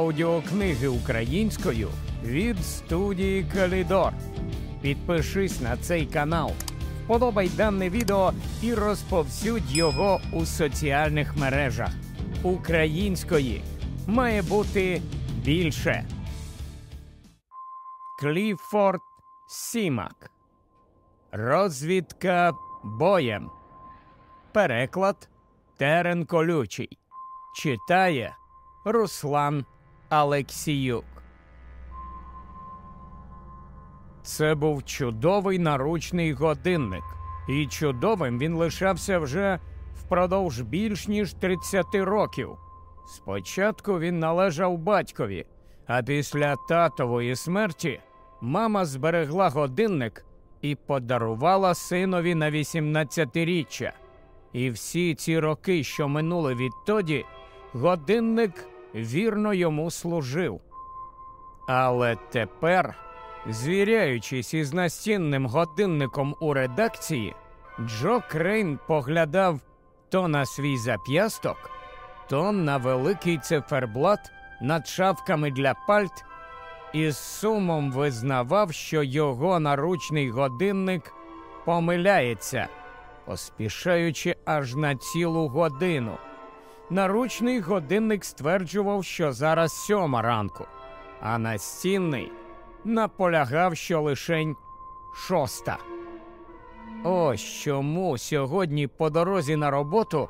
аудіокниги українською від студії Калідор. Підпишись на цей канал, подобай дане відео і розповсюдь його у соціальних мережах. Української має бути більше. Кліфорд Сімак. Розвідка боєм. Переклад Терен Колючий. Читає Руслан Алексіюк. Це був чудовий наручний годинник, і чудовим він лишався вже впродовж більш ніж 30 років. Спочатку він належав батькові, а після татової смерті мама зберегла годинник і подарувала синові на 18-річчя. І всі ці роки, що минули відтоді, годинник вірно йому служив. Але тепер, звіряючись із настінним годинником у редакції, Джо Крейн поглядав то на свій зап'ясток, то на великий циферблат над шавками для пальт і з сумом визнавав, що його наручний годинник помиляється, поспішаючи аж на цілу годину. Наручний годинник стверджував, що зараз сьома ранку, а настінний наполягав, що лишень шоста. Ось чому сьогодні по дорозі на роботу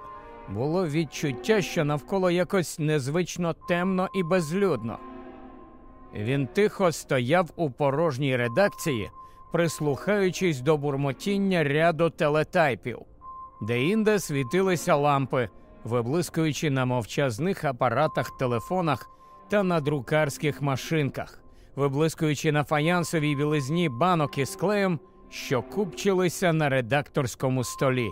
було відчуття, що навколо якось незвично темно і безлюдно. Він тихо стояв у порожній редакції, прислухаючись до бурмотіння ряду телетайпів, де інде світилися лампи, виблискуючи на мовчазних апаратах, телефонах та на друкарських машинках, виблискуючи на фаянсовій білизні банок із клеєм, що купчилися на редакторському столі.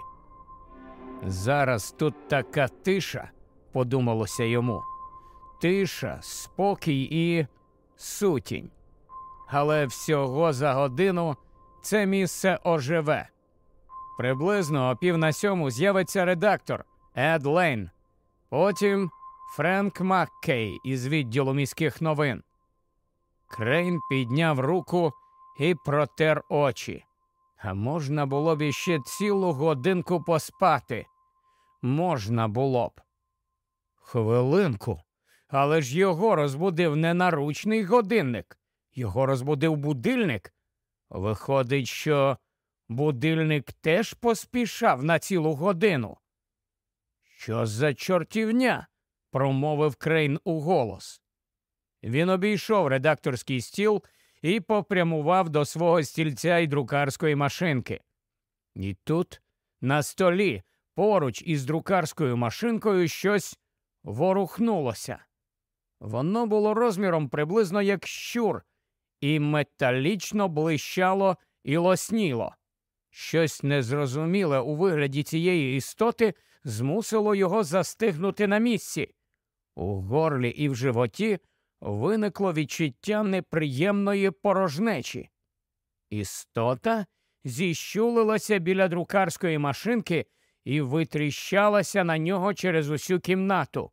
Зараз тут така тиша, подумалося йому. Тиша, спокій і сутінь. Але всього за годину це місце оживе. Приблизно о пів на сьому з'явиться редактор Ед Лейн. Потім Френк Маккей із відділу міських новин. Крейн підняв руку і протер очі. А можна було б іще цілу годинку поспати. Можна було б. Хвилинку. Але ж його розбудив не наручний годинник, його розбудив будильник. Виходить, що будильник теж поспішав на цілу годину. Що за чортівня? промовив Крейн у голос. Він обійшов редакторський стіл і попрямував до свого стільця й друкарської машинки. І тут, на столі, поруч із друкарською машинкою, щось ворухнулося. Воно було розміром приблизно як щур, і металічно блищало і лосніло. Щось незрозуміле у вигляді цієї істоти змусило його застигнути на місці. У горлі і в животі виникло відчуття неприємної порожнечі. Істота зіщулилася біля друкарської машинки і витріщалася на нього через усю кімнату.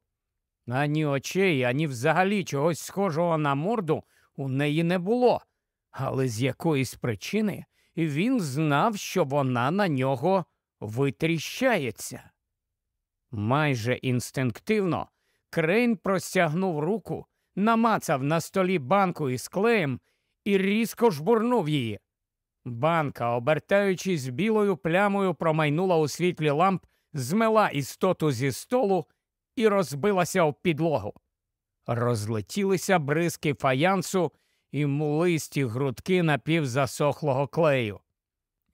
Ані очей, ані взагалі чогось схожого на морду у неї не було, але з якоїсь причини він знав, що вона на нього витріщається. Майже інстинктивно Крейн простягнув руку, намацав на столі банку із клеєм і різко жбурнув її. Банка, обертаючись білою плямою, промайнула у світлі ламп, змела істоту зі столу і розбилася об підлогу. Розлетілися бризки фаянсу і мулисті грудки напівзасохлого клею.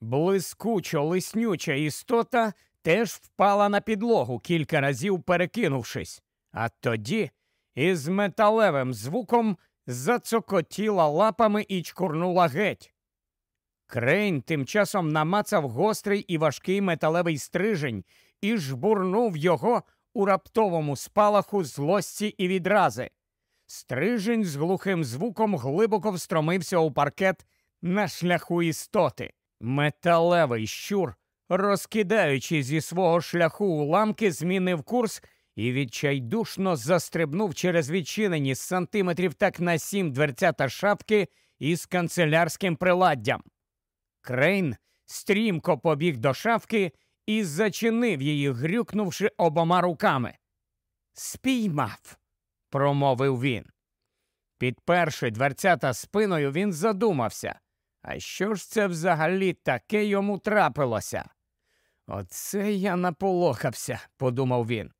Блискучо лиснюча істота теж впала на підлогу, кілька разів перекинувшись, а тоді із металевим звуком зацокотіла лапами і чкурнула геть. Крейн тим часом намацав гострий і важкий металевий стрижень і жбурнув його у раптовому спалаху злості і відрази. Стрижень з глухим звуком глибоко встромився у паркет на шляху істоти. Металевий щур, розкидаючи зі свого шляху уламки, змінив курс і відчайдушно застрибнув через відчинені з сантиметрів так на сім дверцята шапки із канцелярським приладдям. Крейн стрімко побіг до шафки і зачинив її, грюкнувши обома руками. Спіймав, промовив він. Підперши дверцята спиною, він задумався. А що ж це взагалі таке йому трапилося? Оце я наполохався, подумав він.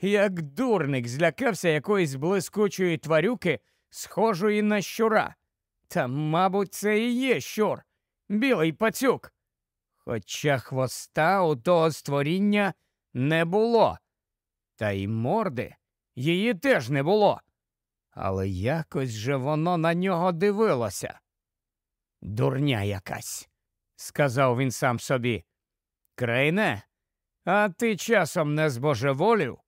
Як дурник злякався якоїсь блискучої тварюки, схожої на щура. Та, мабуть, це і є щур, білий пацюк. Хоча хвоста у того створіння не було, та й морди її теж не було. Але якось же воно на нього дивилося. Дурня якась, сказав він сам собі. Крейне, а ти часом не збожеволів?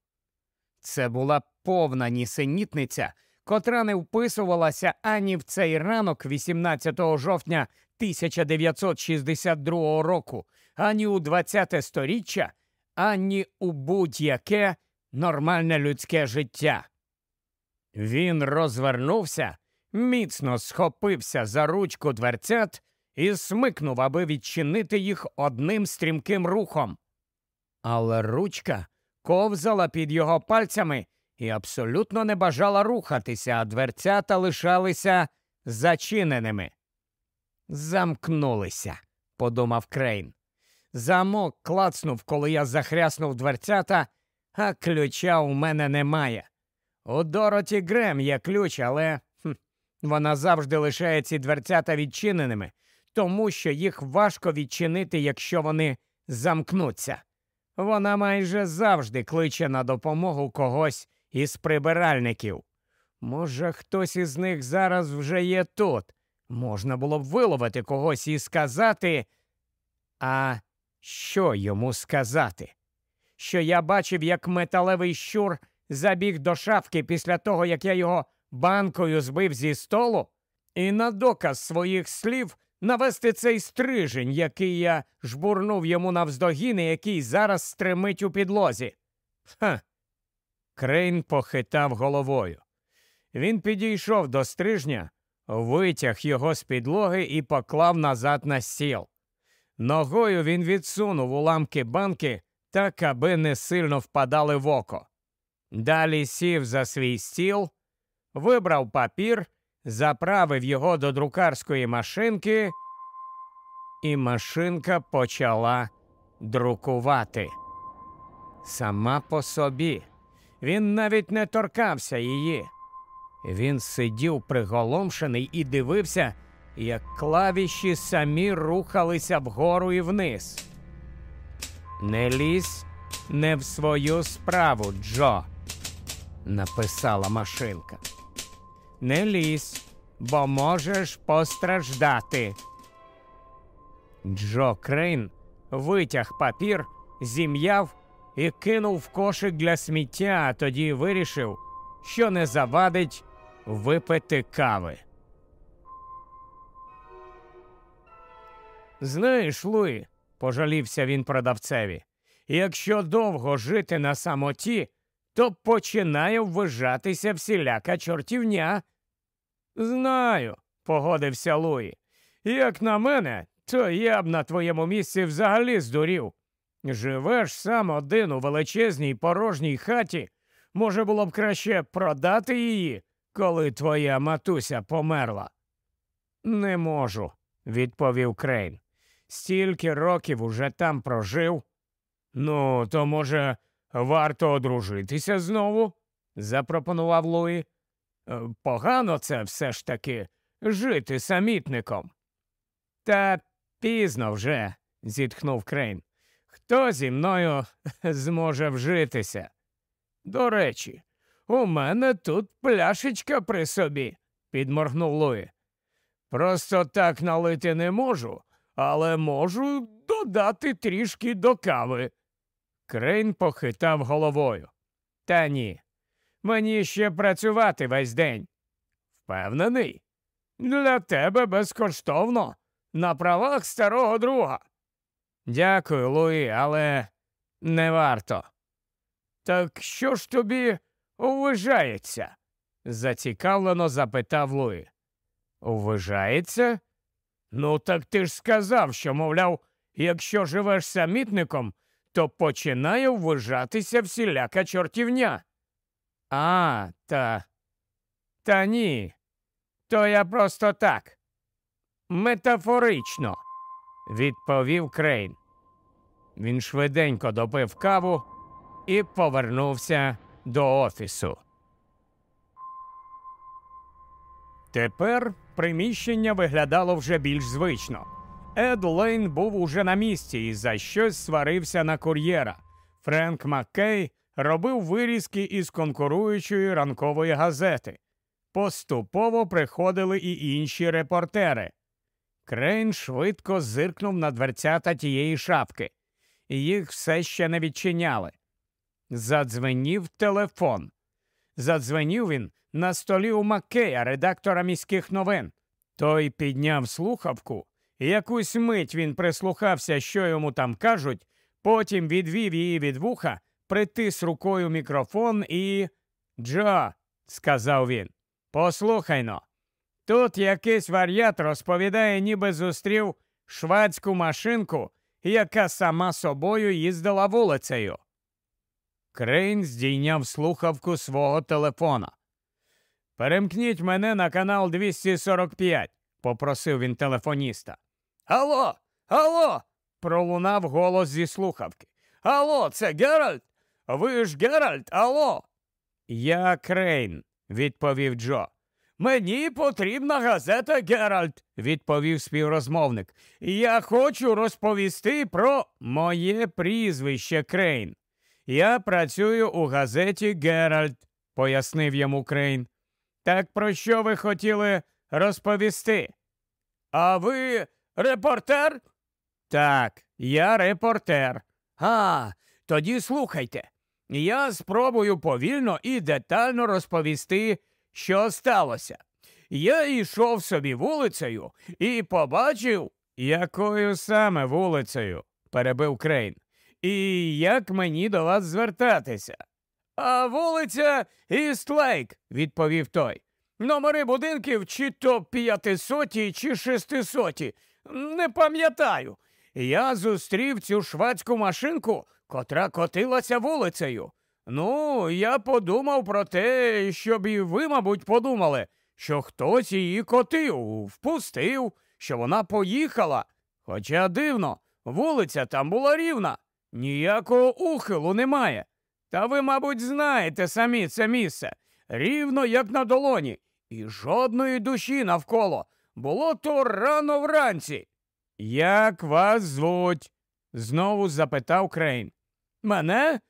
Це була повна нісенітниця, котра не вписувалася ані в цей ранок, 18 жовтня 1962 року, ані у 20-те сторіччя, ані у будь-яке нормальне людське життя. Він розвернувся, міцно схопився за ручку дверцят і смикнув, аби відчинити їх одним стрімким рухом. Але ручка ковзала під його пальцями і абсолютно не бажала рухатися, а дверцята лишалися зачиненими. Замкнулися, подумав Крейн. Замок клацнув, коли я захряснув дверцята, а ключа у мене немає. У Дороті Грем є ключ, але хм, вона завжди лишає ці дверцята відчиненими, тому що їх важко відчинити, якщо вони замкнуться. Вона майже завжди кличе на допомогу когось із прибиральників. Може, хтось із них зараз вже є тут. Можна було б виловити когось і сказати. А що йому сказати? Що я бачив, як металевий щур забіг до шафки після того, як я його банкою збив зі столу, і на доказ своїх слів навести цей стрижень, який я жбурнув йому навздогін і який зараз стримить у підлозі. Ха. Крейн похитав головою. Він підійшов до стрижня, витяг його з підлоги і поклав назад на стіл. Ногою він відсунув уламки банки так, аби не сильно впадали в око. Далі сів за свій стіл, вибрав папір, заправив його до друкарської машинки, і машинка почала друкувати. Сама по собі. Він навіть не торкався її. Він сидів приголомшений і дивився, як клавіші самі рухалися вгору і вниз. Не лізь не в свою справу, Джо, написала машинка. Не лізь, бо можеш постраждати. Джо Крейн витяг папір, зім'яв і кинув в кошик для сміття, а тоді вирішив, що не завадить випити кави. Знаєш, Луї, пожалівся він продавцеві, якщо довго жити на самоті, то починає ввижатися всіляка чортівня. Знаю, погодився Луї. Як на мене, то я б на твоєму місці взагалі здурів. Живеш сам один у величезній порожній хаті. Може, було б краще продати її, коли твоя матуся померла? Не можу, відповів Крейн. Стільки років уже там прожив. Ну, то, може, варто одружитися знову? запропонував Луї. «Е, погано це все ж таки жити самітником. Та пізно вже, зітхнув Крейн. Хто зі мною зможе вжитися? До речі, у мене тут пляшечка при собі, підморгнув Луї. Просто так налити не можу, але можу додати трішки до кави. Крейн похитав головою. Та ні. Мені ще працювати весь день. Впевнений, для тебе безкоштовно, на правах старого друга. Дякую, Луї, але не варто. Так що ж тобі ввижається? зацікавлено запитав Луї. Ввижається? Ну, так ти ж сказав, що, мовляв, якщо живеш самітником, то починає вважатися всіляка чортівня. А, та. Та ні. То я просто так. Метафорично, відповів Крейн. Він швиденько допив каву і повернувся до офісу. Тепер приміщення виглядало вже більш звично. Ед Лейн був уже на місці і за щось сварився на кур'єра. Френк Маккей робив вирізки із конкуруючої ранкової газети. Поступово приходили і інші репортери. Крейн швидко зиркнув на дверцята тієї шафки, їх все ще не відчиняли. Задзвенів телефон. Задзвенів він на столі у Маккея, редактора міських новин. Той підняв слухавку, якусь мить він прислухався, що йому там кажуть, потім відвів її від вуха, притис рукою мікрофон і. Джо, сказав він, послухайно. Тут якийсь вар'ят розповідає, ніби зустрів швадську машинку, яка сама собою їздила вулицею. Крейн здійняв слухавку свого телефона. Перемкніть мене на канал 245, попросив він телефоніста. Алло, алло. пролунав голос зі слухавки. Алло, це Геральт? Ви ж Геральт, алло. Я Крейн, відповів Джо. Мені потрібна газета Геральт, відповів співрозмовник. Я хочу розповісти про моє прізвище Крейн. Я працюю у газеті Геральт, пояснив йому Крейн. Так про що ви хотіли розповісти? А ви репортер? Так, я репортер. А, тоді слухайте. Я спробую повільно і детально розповісти, що сталося. Я йшов собі вулицею і побачив, якою саме вулицею, перебив Крейн. І як мені до вас звертатися? А вулиця Істлейк, відповів той. Номери будинків чи то п'ятисоті, чи шестисоті. Не пам'ятаю. Я зустрів цю швадську машинку, котра котилася вулицею. Ну, я подумав про те, щоб і ви, мабуть, подумали, що хтось її котив, впустив, що вона поїхала. Хоча дивно, вулиця там була рівна, ніякого ухилу немає. Та ви, мабуть, знаєте самі це місце, рівно як на долоні, і жодної душі навколо. Було то рано вранці. Як вас звуть? знову запитав Крейн. Мене?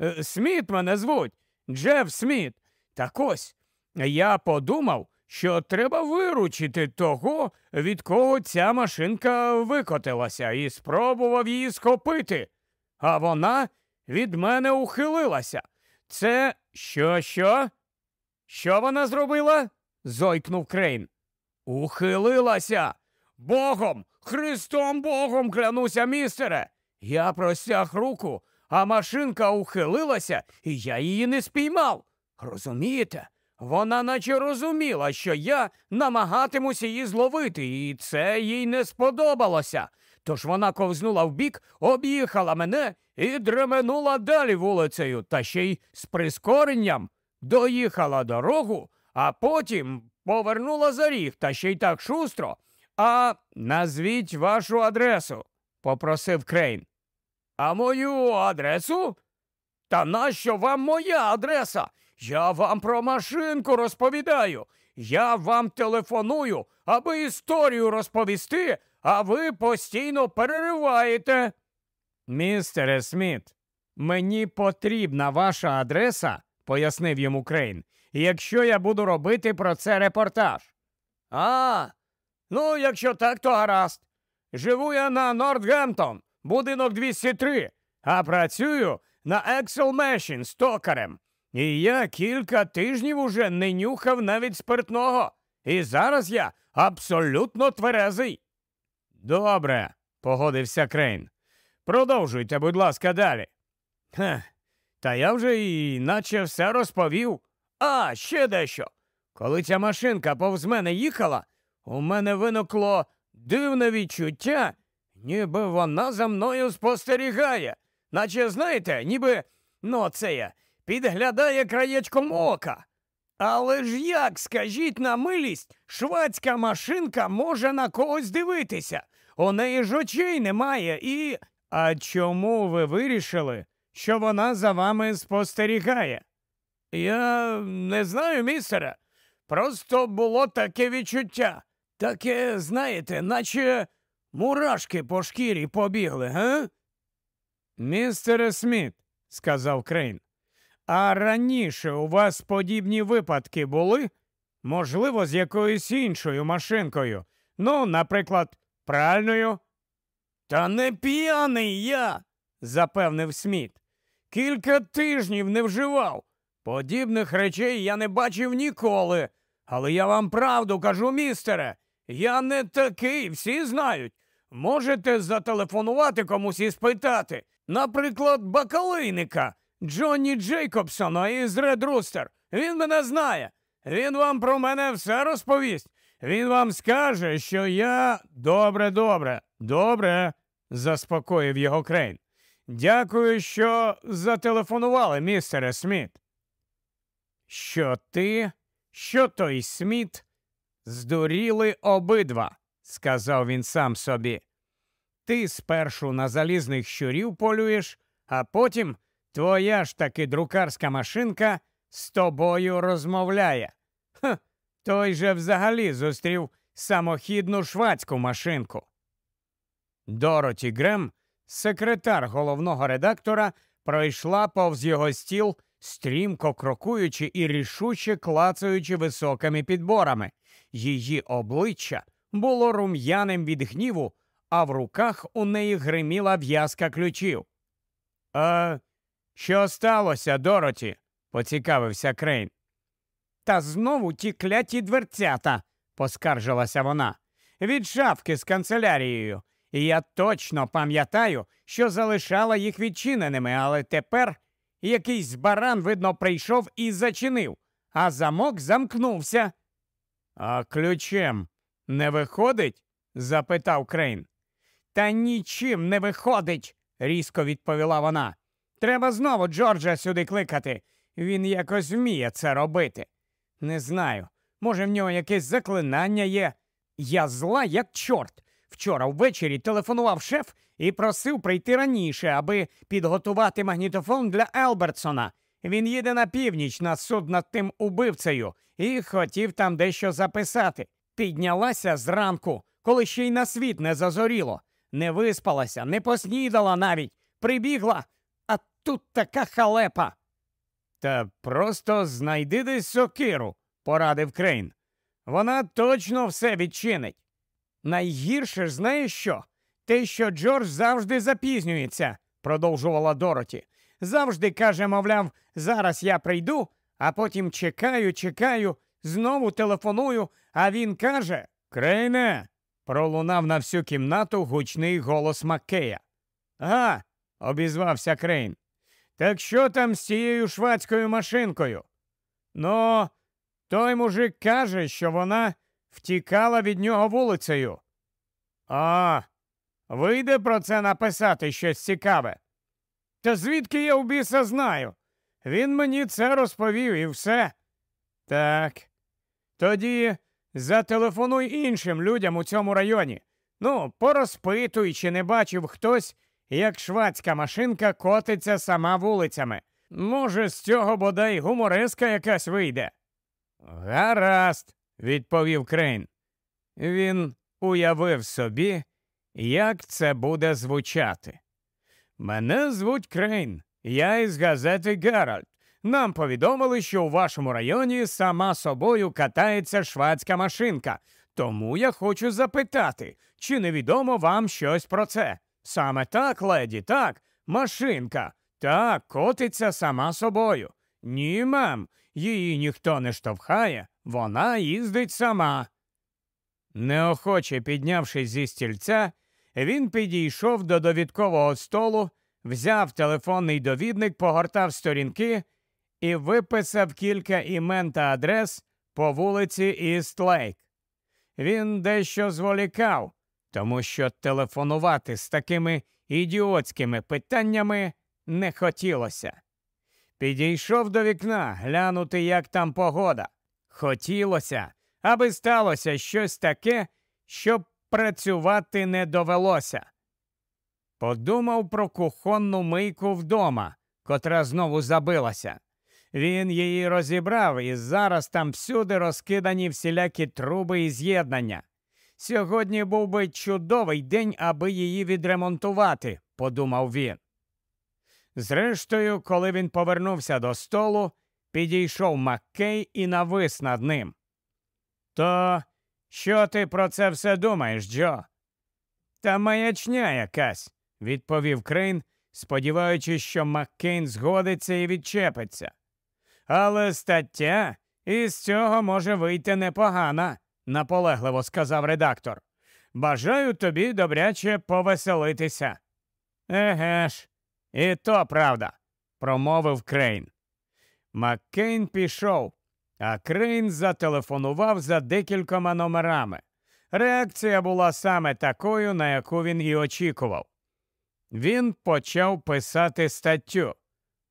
Е, Сміт мене звуть, Джеф Сміт. Так ось я подумав, що треба виручити того, від кого ця машинка викотилася, і спробував її схопити. А вона від мене ухилилася. Це що, що? Що вона зробила? зойкнув Крейн. Ухилилася. Богом, Христом Богом клянуся, містере. Я простяг руку, а машинка ухилилася, і я її не спіймав. Розумієте? Вона наче розуміла, що я намагатимуся її зловити, і це їй не сподобалося. Тож вона ковзнула вбік, об'їхала мене і дременула далі вулицею, та ще й з прискоренням доїхала дорогу, а потім повернула за ріг, та ще й так шустро. А назвіть вашу адресу, попросив Крейн. А мою адресу? Та нащо вам моя адреса? Я вам про машинку розповідаю. Я вам телефоную, аби історію розповісти, а ви постійно перериваєте. Містере Сміт, мені потрібна ваша адреса, пояснив йому Крейн, якщо я буду робити про це репортаж. А, ну, якщо так, то гаразд. Живу я на Нортгемптон, будинок 203, а працюю на Excel Machine з токарем. І я кілька тижнів уже не нюхав навіть спиртного. І зараз я абсолютно тверезий. Добре, погодився Крейн. Продовжуйте, будь ласка, далі. Хе, Та я вже і наче все розповів. А, ще дещо. Коли ця машинка повз мене їхала, у мене виникло дивне відчуття, ніби вона за мною спостерігає. Наче, знаєте, ніби, ну, це я, підглядає краєчком ока. Але ж як, скажіть на милість, швадська машинка може на когось дивитися. У неї ж очей немає і. А чому ви вирішили, що вона за вами спостерігає? Я не знаю, містере. Просто було таке відчуття. Таке, знаєте, наче мурашки по шкірі побігли, га? Містере Сміт, сказав Крейн, а раніше у вас подібні випадки були? Можливо, з якоюсь іншою машинкою. Ну, наприклад, пральною. Та не п'яний я, запевнив Сміт. Кілька тижнів не вживав. Подібних речей я не бачив ніколи. Але я вам правду кажу, містере. Я не такий, всі знають. Можете зателефонувати комусь і спитати. Наприклад, бакалейника Джонні Джейкобсона із Ред Рустер. Він мене знає. Він вам про мене все розповість. Він вам скаже, що я. Добре, добре, добре, заспокоїв його Крейн. Дякую, що зателефонували, містере Сміт. Чи ти, чи той Сміт здуріли обидва, сказав він сам собі. Ти спершу на залізних щурів полюєш, а потім твоя ж таки друкарська машинка з тобою розмовляє. Ха, той же взагалі зустрів самохідну швадську машинку. Дороті Грем, секретар головного редактора, пройшла повз його стіл, стрімко крокуючи і рішуче клацаючи високими підборами. Її обличчя було рум'яним від гніву, а в руках у неї гриміла в'язка ключів. А що сталося, Дороті? поцікавився Крейн. Та знову ті кляті дверцята, поскаржилася вона. Від шафки з канцелярією. Я точно пам'ятаю, що залишала їх відчиненими, але тепер якийсь баран, видно, прийшов і зачинив, а замок замкнувся. А ключем не виходить? запитав Крейн. Та нічим не виходить, різко відповіла вона. Треба знову Джорджа сюди кликати. Він якось вміє це робити. Не знаю. Може, в нього якесь заклинання є. Я зла, як чорт. Вчора ввечері телефонував шеф і просив прийти раніше, аби підготувати магнітофон для Елбертсона. Він їде на північ на суд над тим убивцею і хотів там дещо записати. Піднялася зранку, коли ще й на світ не зазоріло. Не виспалася, не поснідала навіть, прибігла, а тут така халепа. Та просто знайди десь сокиру, порадив Крейн. Вона точно все відчинить. Найгірше ж знаєш що? Те, що Джордж завжди запізнюється, продовжувала Дороті. Завжди каже, мовляв, зараз я прийду, а потім чекаю, чекаю, знову телефоную, а він каже Крейне. пролунав на всю кімнату гучний голос Маккея. Га, обізвався Крейн. Так що там з цією швадською машинкою? Ну, той мужик каже, що вона втікала від нього вулицею. А, вийде про це написати щось цікаве. Та звідки я у біса знаю? Він мені це розповів і все. Так. Тоді зателефонуй іншим людям у цьому районі. Ну, порозпитуй, чи не бачив хтось, як швацька машинка котиться сама вулицями. Може, з цього бодай гумореска якась вийде. Гаразд, відповів Крейн. Він уявив собі, як це буде звучати. Мене звуть Крейн, я із газети Геральд. Нам повідомили, що у вашому районі сама собою катається швадська машинка. Тому я хочу запитати, чи невідомо вам щось про це? Саме так, леді, так, машинка. Так, котиться сама собою. Ні, мем, її ніхто не штовхає, вона їздить сама. Неохоче піднявшись зі стільця, він підійшов до довідкового столу, взяв телефонний довідник, погортав сторінки і виписав кілька імен та адрес по вулиці Істлейк. Він дещо зволікав, тому що телефонувати з такими ідіотськими питаннями не хотілося. Підійшов до вікна глянути, як там погода. Хотілося, аби сталося щось таке, щоб працювати не довелося. Подумав про кухонну мийку вдома, котра знову забилася. Він її розібрав, і зараз там всюди розкидані всілякі труби і з'єднання. Сьогодні був би чудовий день, аби її відремонтувати, подумав він. Зрештою, коли він повернувся до столу, підійшов Маккей і навис над ним. То що ти про це все думаєш, Джо? Та маячня якась, відповів Крейн, сподіваючись, що Маккейн згодиться і відчепиться. Але стаття із цього може вийти непогана, наполегливо сказав редактор. Бажаю тобі добряче повеселитися. Еге ж, і то правда, промовив Крейн. Маккейн пішов, а Крейн зателефонував за декількома номерами. Реакція була саме такою, на яку він і очікував. Він почав писати статтю.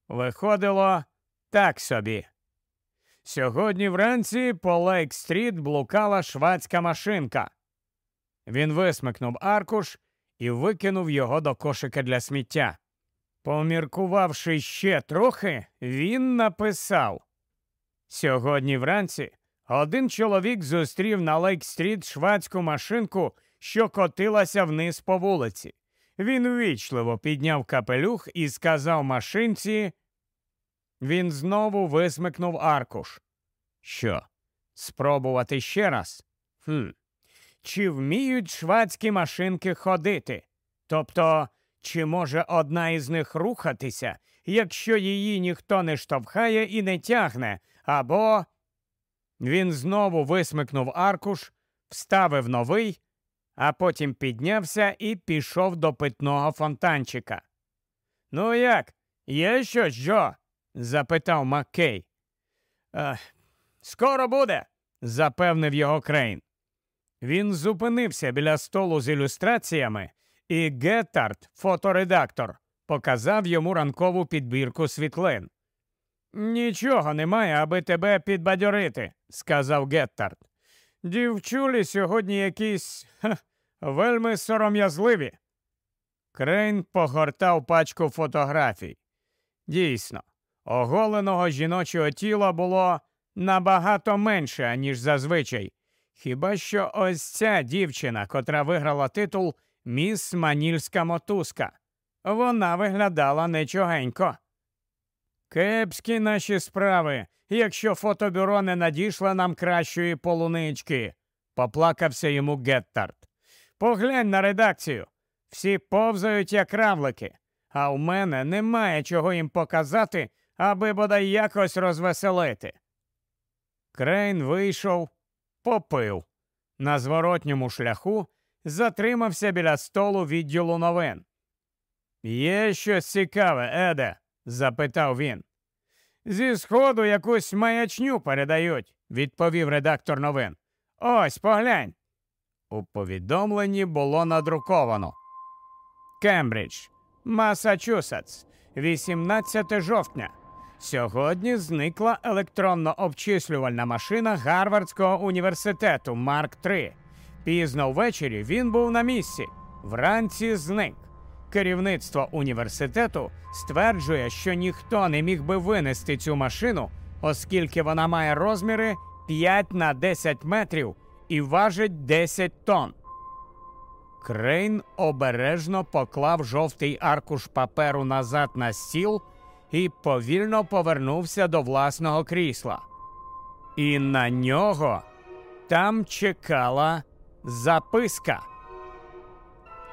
Виходило так собі. Сьогодні вранці по Лейк-стріт блукала швацька машинка. Він висмикнув аркуш і викинув його до кошика для сміття. Поміркувавши ще трохи, він написав Сьогодні вранці один чоловік зустрів на Лейк-стріт швацьку машинку, що котилася вниз по вулиці. Він ввічливо підняв капелюх і сказав машинці. Він знову висмикнув аркуш. Що? Спробувати ще раз? Хм. Чи вміють швацькі машинки ходити? Тобто, чи може одна із них рухатися, якщо її ніхто не штовхає і не тягне, або. Він знову висмикнув аркуш, вставив новий, а потім піднявся і пішов до питного фонтанчика. Ну як? Є щось, Джо? запитав Маккей. «Е, скоро буде, запевнив його Крейн. Він зупинився біля столу з ілюстраціями, і Геттард, фоторедактор, показав йому ранкову підбірку світлин. Нічого немає, аби тебе підбадьорити, сказав Геттард. Дівчулі сьогодні якісь ха, вельми сором'язливі. Крейн погортав пачку фотографій. Дійсно, оголеного жіночого тіла було набагато менше, ніж зазвичай. Хіба що ось ця дівчина, котра виграла титул Міс Манільська мотузка. Вона виглядала нечогенько. Кепські наші справи, якщо фотобюро не надійшло нам кращої полунички, поплакався йому Геттард. Поглянь на редакцію. Всі повзають, як равлики, а у мене немає чого їм показати, аби бодай якось розвеселити. Крейн вийшов, попив. На зворотньому шляху затримався біля столу відділу новин. Є щось цікаве, Еде? Запитав він. Зі сходу якусь маячню передають, відповів редактор новин. Ось поглянь. У повідомленні було надруковано. Кембридж, Масачусетс, 18 жовтня. Сьогодні зникла електронно обчислювальна машина Гарвардського університету Марк 3 Пізно ввечері він був на місці. Вранці зник. Керівництво університету стверджує, що ніхто не міг би винести цю машину, оскільки вона має розміри 5 на 10 метрів і важить 10 тонн. Крейн обережно поклав жовтий аркуш паперу назад на стіл і повільно повернувся до власного крісла. І на нього там чекала записка.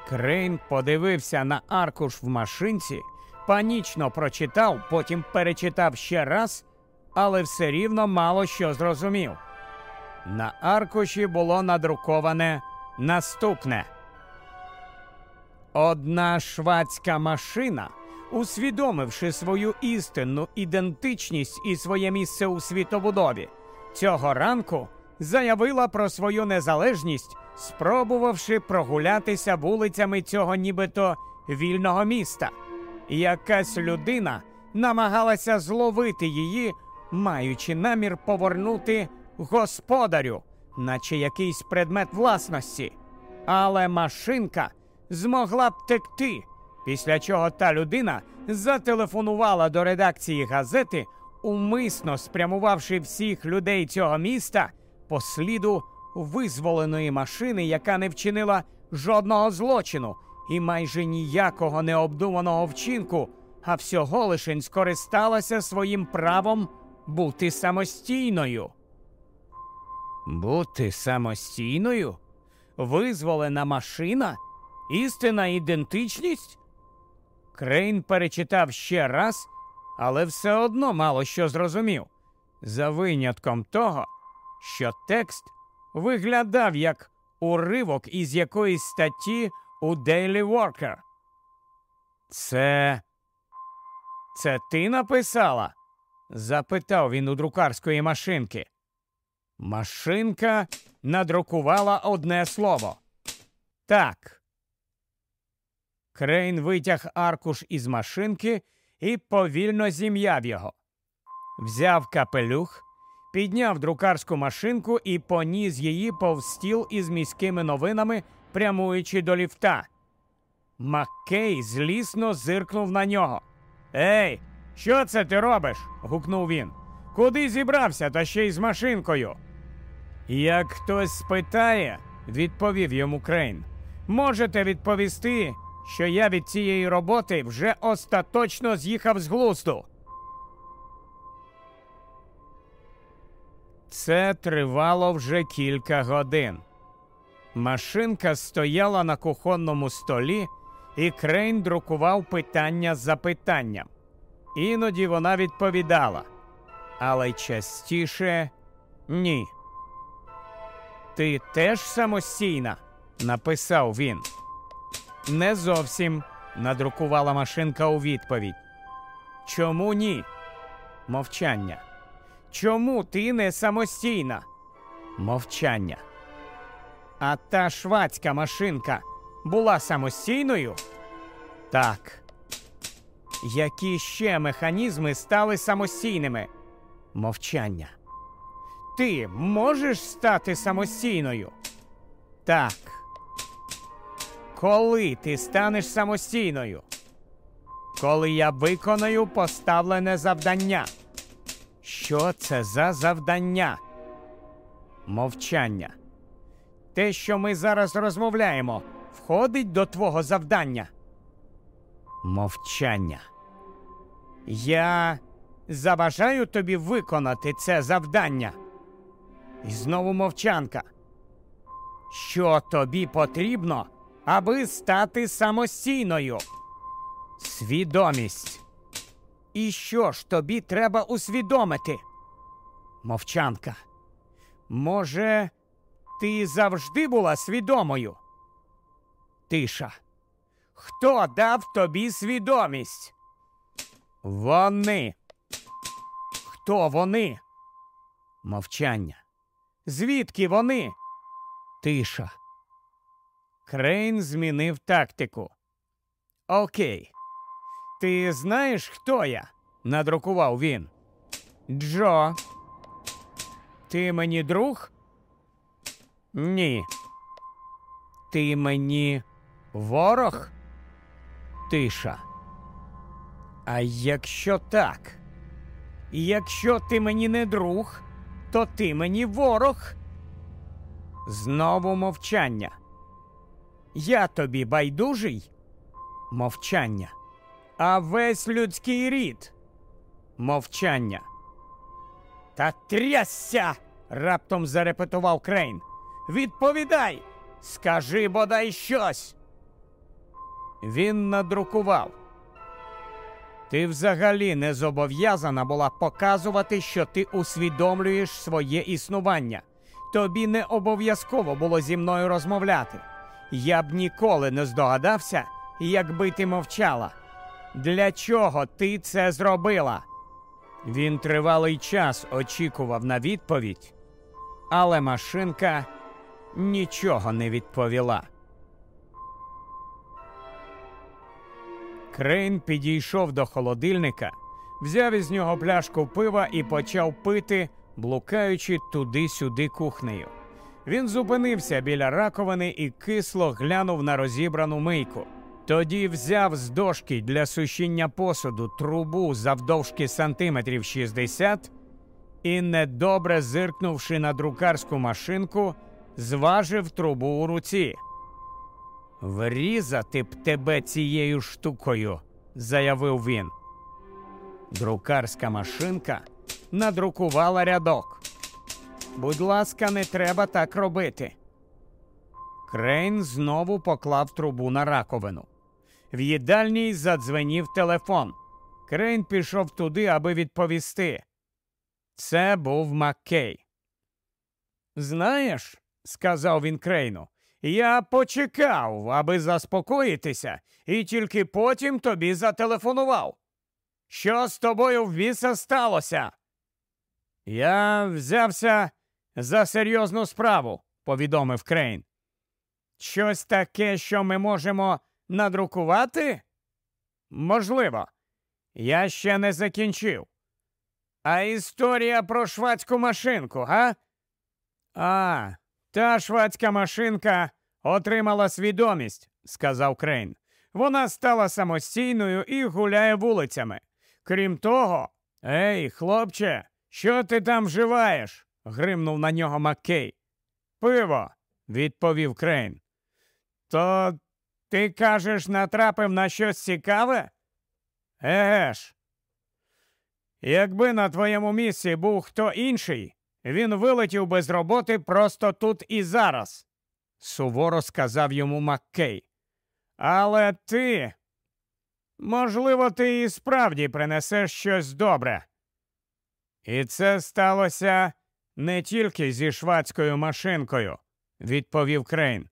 Крейн подивився на аркуш в машинці, панічно прочитав, потім перечитав ще раз, але все рівно мало що зрозумів. На аркуші було надруковане наступне. Одна швадська машина усвідомивши свою істинну ідентичність і своє місце у світобудові, цього ранку заявила про свою незалежність, спробувавши прогулятися вулицями цього нібито вільного міста. Якась людина намагалася зловити її, маючи намір повернути господарю, наче якийсь предмет власності. Але машинка змогла б текти, після чого та людина зателефонувала до редакції газети, умисно спрямувавши всіх людей цього міста по сліду визволеної машини, яка не вчинила жодного злочину і майже ніякого необдуманого вчинку, а всього лишень скористалася своїм правом бути самостійною. Бути самостійною? Визволена машина? Істинна ідентичність? Крейн перечитав ще раз, але все одно мало що зрозумів, за винятком того, що текст виглядав як уривок із якоїсь статті у Daily Worker. Це. Це ти написала? запитав він у друкарської машинки. Машинка надрукувала одне слово. Так. Крейн витяг аркуш із машинки і повільно зім'яв його. Взяв капелюх, підняв друкарську машинку і поніс її повз стіл із міськими новинами, прямуючи до ліфта. Маккей злісно зиркнув на нього. Ей, що це ти робиш? гукнув він. Куди зібрався, та ще й з машинкою? Як хтось спитає, відповів йому Крейн, можете відповісти, що я від цієї роботи вже остаточно з'їхав з глузду. Це тривало вже кілька годин. Машинка стояла на кухонному столі, і Крейн друкував питання за питанням. Іноді вона відповідала, але частіше ні. Ти теж самостійна? написав він. Не зовсім, надрукувала машинка у відповідь. Чому ні? Мовчання. Чому ти не самостійна? Мовчання. А та швацька машинка була самостійною? Так. Які ще механізми стали самостійними? Мовчання. Ти можеш стати самостійною? Так. Коли ти станеш самостійною? Коли я виконаю поставлене завдання. Що це за завдання? Мовчання. Те, що ми зараз розмовляємо, входить до твого завдання. Мовчання. Я заважаю тобі виконати це завдання. І знову мовчанка. Що тобі потрібно, аби стати самостійною? Свідомість. І що ж тобі треба усвідомити? Мовчанка. Може, ти завжди була свідомою? Тиша. Хто дав тобі свідомість? Вони. Хто вони? Мовчання. Звідки вони? Тиша. Крейн змінив тактику. Окей. Ти знаєш, хто я? надрукував він. Джо. Ти мені друг? Ні. Ти мені ворог? Тиша. А якщо так? Якщо ти мені не друг, то ти мені ворог. Знову мовчання. Я тобі байдужий? Мовчання. А весь людський рід. Мовчання. Та трясся. раптом зарепетував Крейн. Відповідай, скажи бодай щось. Він надрукував. Ти взагалі не зобов'язана була показувати, що ти усвідомлюєш своє існування. Тобі не обов'язково було зі мною розмовляти. Я б ніколи не здогадався, якби ти мовчала. Для чого ти це зробила? Він тривалий час очікував на відповідь, але машинка нічого не відповіла. Крейн підійшов до холодильника, взяв із нього пляшку пива і почав пити, блукаючи туди-сюди кухнею. Він зупинився біля раковини і кисло глянув на розібрану мийку. Тоді взяв з дошки для сушіння посуду трубу завдовжки сантиметрів 60 і, недобре зиркнувши на друкарську машинку, зважив трубу у руці. Врізати б тебе цією штукою, заявив він. Друкарська машинка надрукувала рядок. Будь ласка, не треба так робити. Крейн знову поклав трубу на раковину. В їдальній задзвенів телефон. Крейн пішов туди, аби відповісти. Це був Маккей. Знаєш, сказав він Крейну, я почекав, аби заспокоїтися, і тільки потім тобі зателефонував. Що з тобою в біса сталося? Я взявся за серйозну справу, повідомив Крейн. Щось таке, що ми можемо надрукувати? Можливо. Я ще не закінчив. А історія про швадську машинку, га? А, та швадська машинка отримала свідомість, сказав Крейн. Вона стала самостійною і гуляє вулицями. Крім того, ей, хлопче, що ти там вживаєш? гримнув на нього Маккей. Пиво, відповів Крейн. То ти кажеш, натрапив на щось цікаве? Еге ж. Якби на твоєму місці був хто інший, він вилетів без роботи просто тут і зараз, суворо сказав йому Маккей. Але ти, можливо, ти і справді принесеш щось добре. І це сталося не тільки зі швацькою машинкою, відповів Крейн.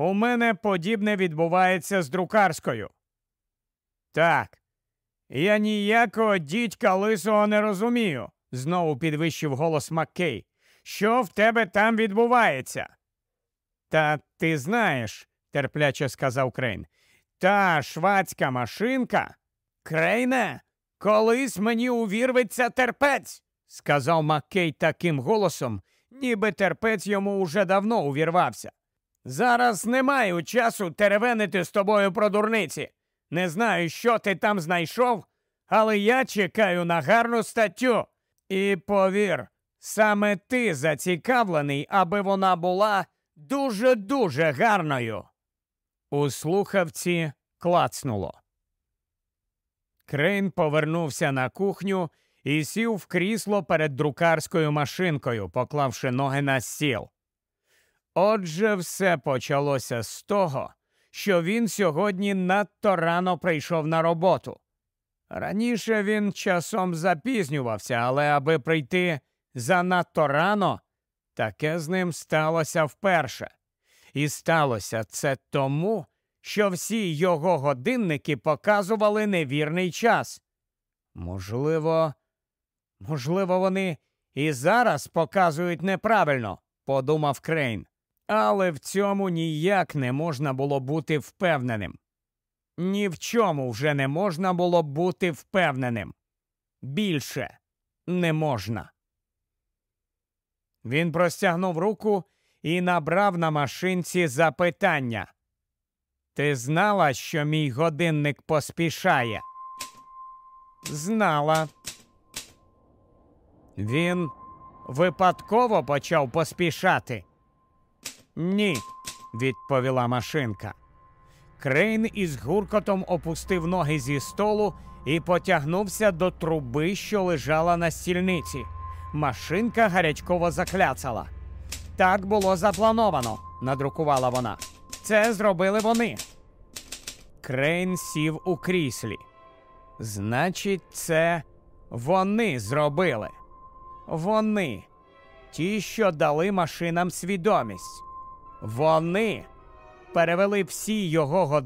У мене подібне відбувається з друкарською. Так, я ніякого дідька лисого не розумію, знову підвищив голос Маккей. Що в тебе там відбувається? Та ти знаєш, терпляче сказав Крейн. Та швацька машинка. Крейне, колись мені увірветься терпець, сказав Маккей таким голосом, ніби терпець йому уже давно увірвався. Зараз не маю часу теревенити з тобою про дурниці. Не знаю, що ти там знайшов, але я чекаю на гарну статтю. І повір, саме ти зацікавлений, аби вона була дуже-дуже гарною. У слухавці клацнуло. Крейн повернувся на кухню і сів в крісло перед друкарською машинкою, поклавши ноги на стіл. Отже, все почалося з того, що він сьогодні надто рано прийшов на роботу. Раніше він часом запізнювався, але аби прийти занадто рано, таке з ним сталося вперше. І сталося це тому, що всі його годинники показували невірний час. Можливо, можливо, вони і зараз показують неправильно, подумав Крейн. Але в цьому ніяк не можна було бути впевненим. Ні в чому вже не можна було бути впевненим. Більше не можна. Він простягнув руку і набрав на машинці запитання. Ти знала, що мій годинник поспішає? Знала. Він випадково почав поспішати. Ні, відповіла машинка. Крейн із гуркотом опустив ноги зі столу і потягнувся до труби, що лежала на стільниці. Машинка гарячково закляцала. Так було заплановано, надрукувала вона. Це зробили вони. Крейн сів у кріслі. Значить, це вони зробили. Вони, ті, що дали машинам свідомість. Вони перевели всі його години.